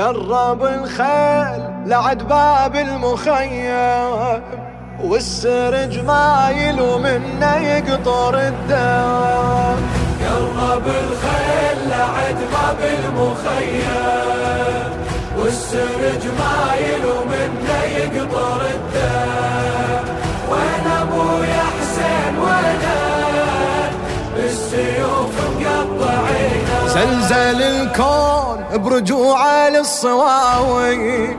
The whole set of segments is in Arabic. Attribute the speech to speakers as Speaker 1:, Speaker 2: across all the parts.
Speaker 1: قرب الخيل لعد باب المخيم والسرج مايل ومنه يقطر الدم.
Speaker 2: قرب الخيل لعد باب المخيم والسرج مايل ومنه يقطر الدم. وين أبو يا حسين وين بالسيوف مقطعينا
Speaker 1: زلزل الكون برجوعه للصواوي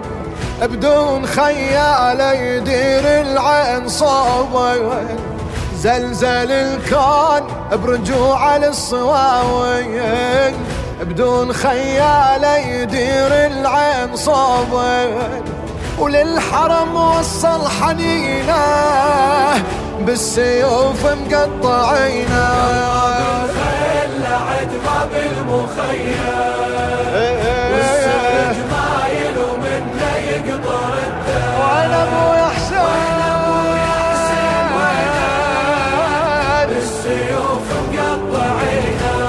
Speaker 1: بدون خياله يدير العين صوبي زلزل الكون برجوعه للصواوي بدون خياله يدير العين صوبي وللحرم وصل حنينه بالسيوف
Speaker 2: مقطعينة. بعد باب المخيم مايل ومنه
Speaker 1: ابو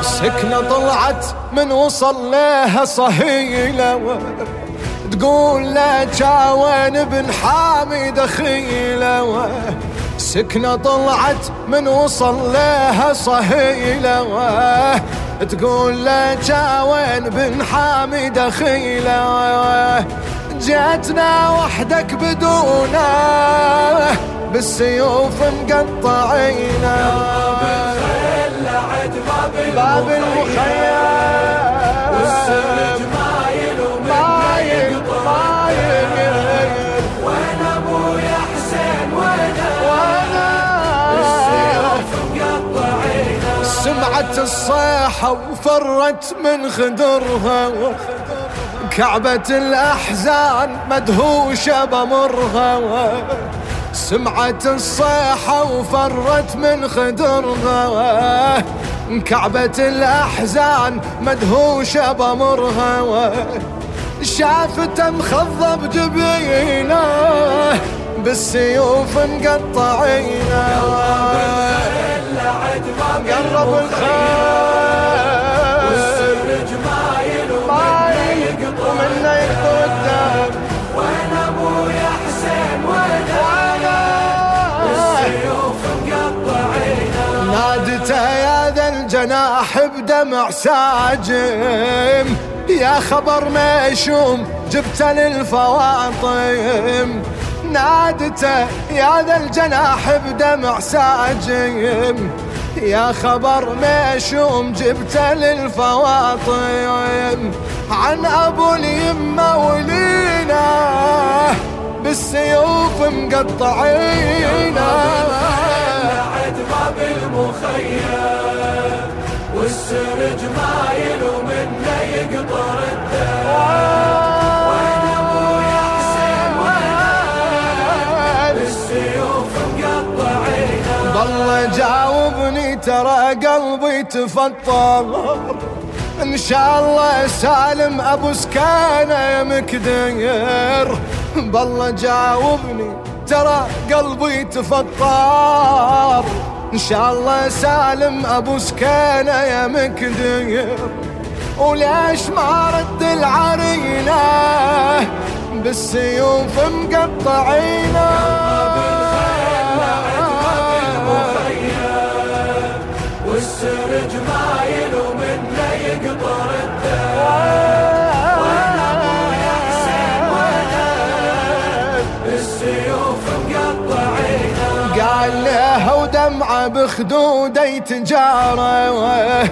Speaker 1: سكنة طلعت من وصل لها صهيلة تقول لا جاوين بن حامي دخيلة سكنة طلعت من وصل لها صهيلة تقول لا وين بن حامد خيلة جاتنا وحدك بدونه بالسيوف
Speaker 2: مقطعينا باب المخيل
Speaker 1: طلعت الصيحة وفرت من خدرها كعبة الأحزان مدهوشة بمرها سمعت الصيحة وفرت من خدرها كعبة الأحزان مدهوشة بمرها شافت مخضب جبينه بالسيوف مقطعينه. قرب الخير
Speaker 2: والسرج
Speaker 1: ما
Speaker 2: يلوم
Speaker 1: ومنه يقطع الدم
Speaker 2: وين ابويا حسين وين أنا والسيوف مقطعينا
Speaker 1: نادته يا ذا الجناح بدمع ساجم يا خبر ميشوم جبته للفواطم نادته يا ذا الجناح بدمع ساجم يا خبر مشوم جبت للفواطن عن أبو اليمه ولينا بالسيوف مقطعينا.
Speaker 2: بعد باب المخيم والسرج مايل ومنه يقطر
Speaker 1: الله جاوبني ترى قلبي تفطر. إن شاء الله سالم أبو سكانة مكدير بالله جاوبني ترى قلبي تفطر. إن شاء الله سالم أبو سكانة يا مكدير وليش ما رد العرينة؟ بالسيوف مقطعينة.
Speaker 2: والسرج ما يلومنا يقطر الدم وين ابو يا حسين وين السيوف
Speaker 1: قال له ودمعه بخدودة تجارة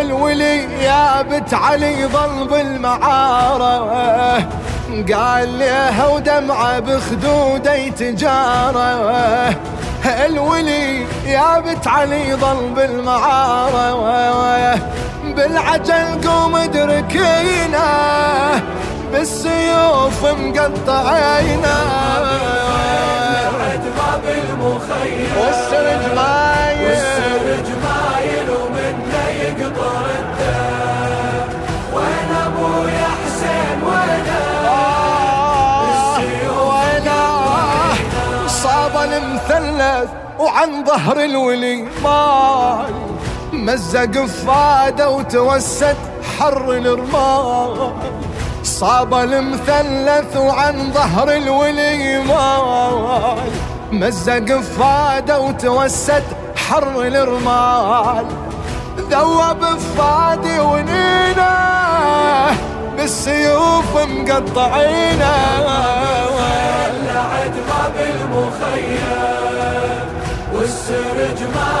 Speaker 1: الولي يا بت علي ظل بالمعارة قال لها ودمعة بخدودة تجارة الولي يا بت علي ضل بالمعارة بالعجل قوم ادركينا بالسيوف مقطعينا وسر المثلث وعن ظهر الولي ماي مزق فادة وتوسد حر الرمال. صاب المثلث وعن ظهر الولي ماي مزق فادة وتوسد حر الرمال. ذوب فادي ونينا بالسيوف مقطعينا
Speaker 2: ولعت ما بالمخيم. والسرج مايل ومنه يقطع